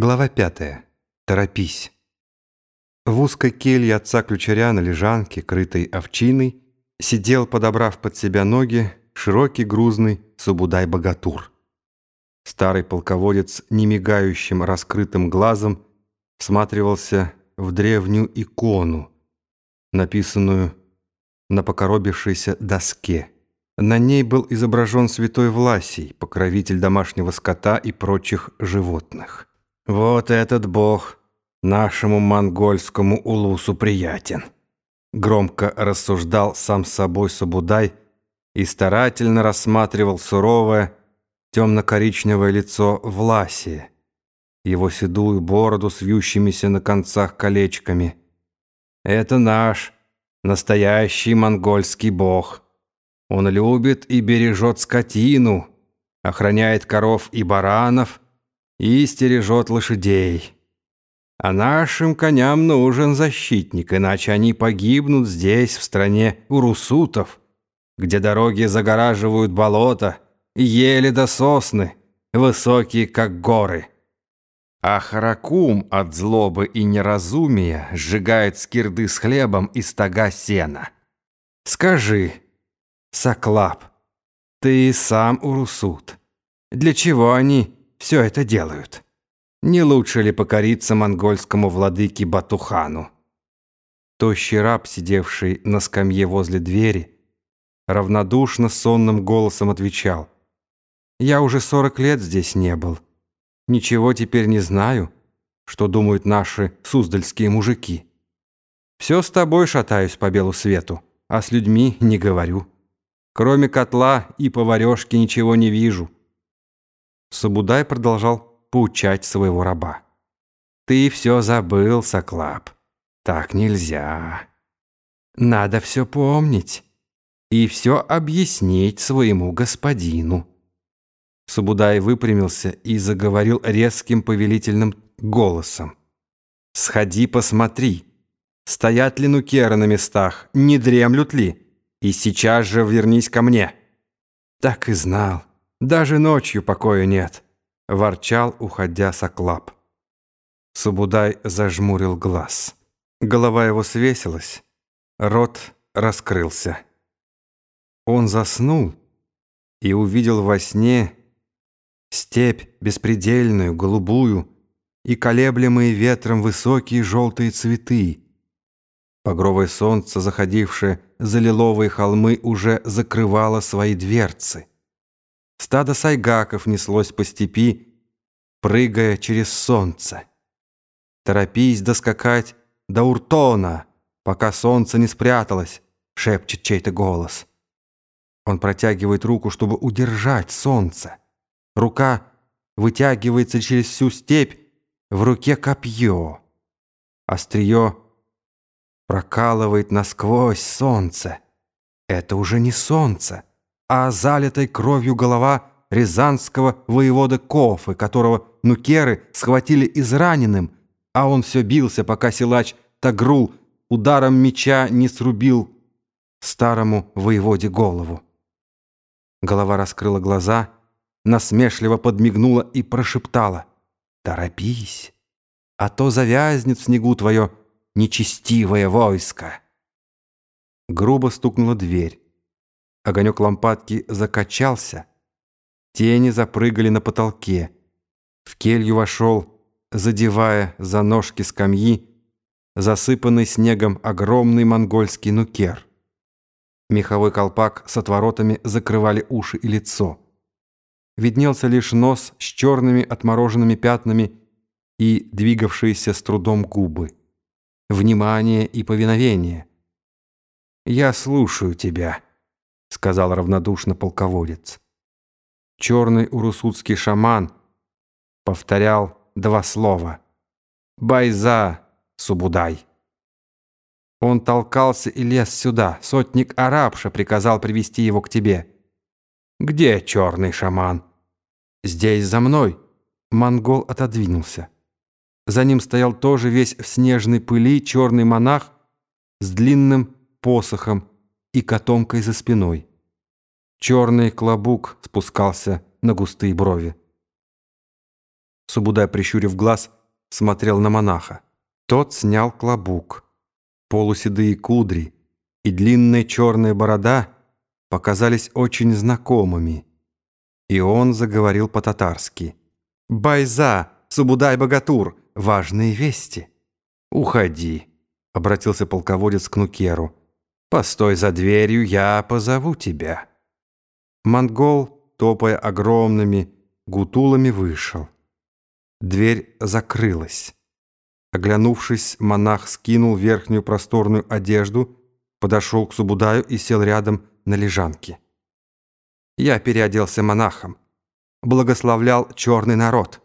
Глава пятая. Торопись. В узкой келье отца ключаря на лежанке, крытой овчиной, сидел, подобрав под себя ноги, широкий грузный Субудай-богатур. Старый полководец немигающим раскрытым глазом всматривался в древнюю икону, написанную на покоробившейся доске. На ней был изображен святой Власий, покровитель домашнего скота и прочих животных. «Вот этот бог нашему монгольскому улусу приятен», громко рассуждал сам собой Сабудай и старательно рассматривал суровое темно-коричневое лицо Власия, его седую бороду с вьющимися на концах колечками. «Это наш настоящий монгольский бог. Он любит и бережет скотину, охраняет коров и баранов» и стережет лошадей. А нашим коням нужен защитник, иначе они погибнут здесь, в стране урусутов, где дороги загораживают болота, ели до сосны, высокие, как горы. А Харакум от злобы и неразумия сжигает скирды с хлебом и стога сена. Скажи, Соклап, ты сам урусут. Для чего они все это делают. Не лучше ли покориться монгольскому владыке Батухану? Тощий раб, сидевший на скамье возле двери, равнодушно сонным голосом отвечал. «Я уже сорок лет здесь не был. Ничего теперь не знаю, что думают наши суздальские мужики. Все с тобой шатаюсь по белу свету, а с людьми не говорю. Кроме котла и поварешки ничего не вижу». Сабудай продолжал поучать своего раба. «Ты все забыл, Соклап. Так нельзя. Надо все помнить и все объяснить своему господину». Сабудай выпрямился и заговорил резким повелительным голосом. «Сходи посмотри, стоят ли нукеры на местах, не дремлют ли, и сейчас же вернись ко мне». Так и знал. Даже ночью покоя нет», — ворчал, уходя Соклап. Субудай зажмурил глаз. Голова его свесилась, рот раскрылся. Он заснул и увидел во сне степь беспредельную, голубую и колеблемые ветром высокие желтые цветы. Погровое солнце, заходившее за лиловые холмы, уже закрывало свои дверцы. Стадо сайгаков неслось по степи, прыгая через солнце. «Торопись доскакать до Уртона, пока солнце не спряталось», — шепчет чей-то голос. Он протягивает руку, чтобы удержать солнце. Рука вытягивается через всю степь, в руке копье. Острие прокалывает насквозь солнце. Это уже не солнце а залитой кровью голова рязанского воевода Кофы, которого нукеры схватили израненным, а он все бился, пока силач Тагрул ударом меча не срубил старому воеводе голову. Голова раскрыла глаза, насмешливо подмигнула и прошептала «Торопись, а то завязнет в снегу твое нечестивое войско». Грубо стукнула дверь. Огонек лампадки закачался. Тени запрыгали на потолке. В келью вошел, задевая за ножки скамьи, засыпанный снегом огромный монгольский нукер. Меховой колпак с отворотами закрывали уши и лицо. Виднелся лишь нос с черными отмороженными пятнами и двигавшиеся с трудом губы. Внимание и повиновение. «Я слушаю тебя», — сказал равнодушно полководец. Черный урусутский шаман повторял два слова. «Байза, Субудай». Он толкался и лез сюда. Сотник Арабша приказал привести его к тебе. «Где черный шаман?» «Здесь, за мной». Монгол отодвинулся. За ним стоял тоже весь в снежной пыли черный монах с длинным посохом и котомкой за спиной. Черный клобук спускался на густые брови. Субудай, прищурив глаз, смотрел на монаха. Тот снял клобук. Полуседые кудри и длинная черная борода показались очень знакомыми. И он заговорил по-татарски. «Байза, Субудай-богатур, важные вести». «Уходи», — обратился полководец к Нукеру. «Постой за дверью, я позову тебя». Монгол, топая огромными гутулами, вышел. Дверь закрылась. Оглянувшись, монах скинул верхнюю просторную одежду, подошел к Субудаю и сел рядом на лежанке. Я переоделся монахом, благословлял черный народ.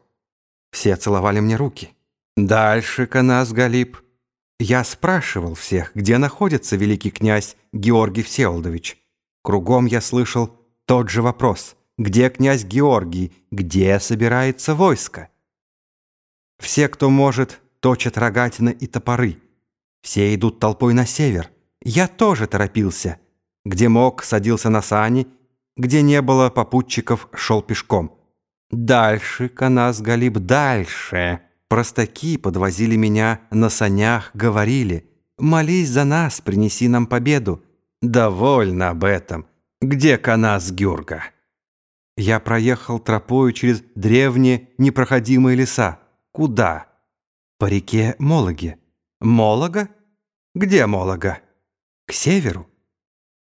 Все целовали мне руки. Дальше, Канас Галиб, я спрашивал всех, где находится великий князь Георгий Всеволодович. Кругом я слышал тот же вопрос. Где князь Георгий? Где собирается войско? Все, кто может, точат рогатины и топоры. Все идут толпой на север. Я тоже торопился. Где мог, садился на сани. Где не было попутчиков, шел пешком. Дальше, Канас Галиб, дальше. Простаки подвозили меня на санях, говорили, «Молись за нас, принеси нам победу». Довольно об этом. Где Канас Гюрга? Я проехал тропою через древние непроходимые леса. Куда? По реке Мологе. Молога? Где Молога? К северу.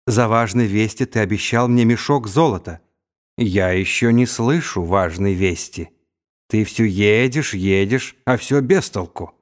За важной вести ты обещал мне мешок золота. Я еще не слышу важной вести. Ты все едешь, едешь, а все без толку.